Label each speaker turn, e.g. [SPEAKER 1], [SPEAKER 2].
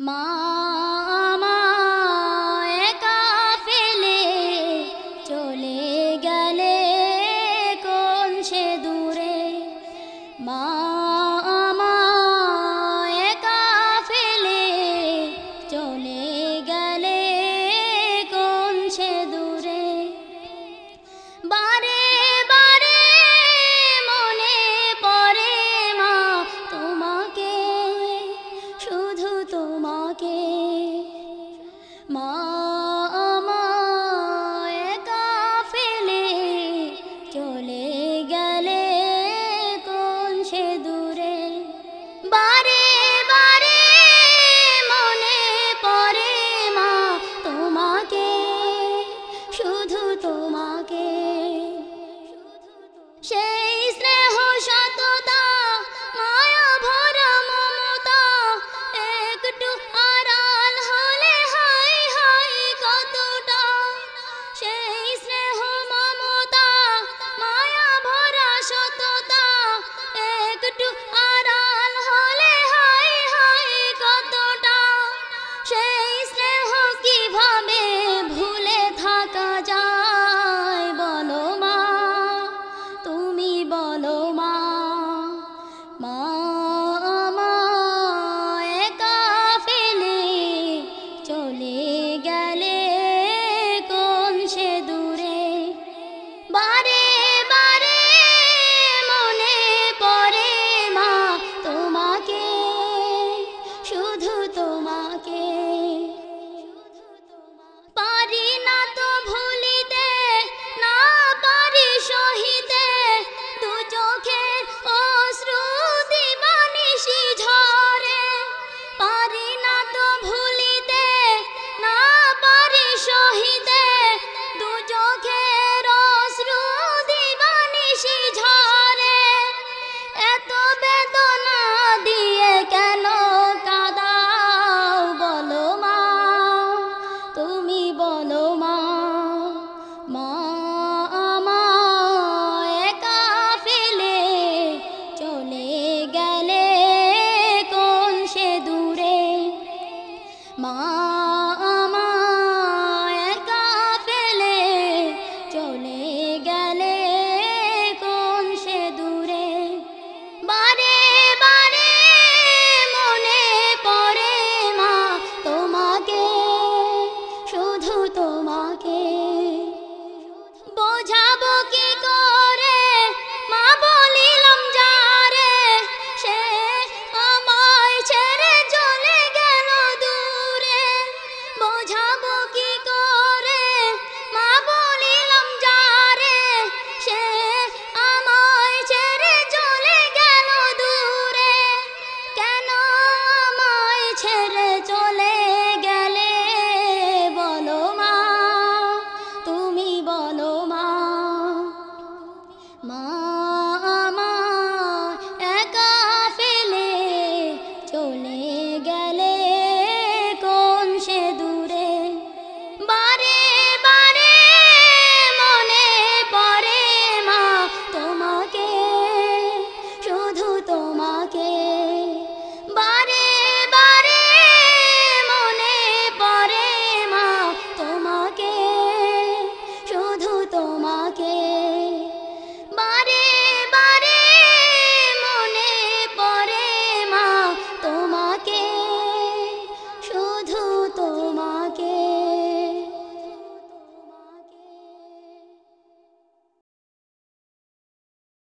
[SPEAKER 1] মা বলো মা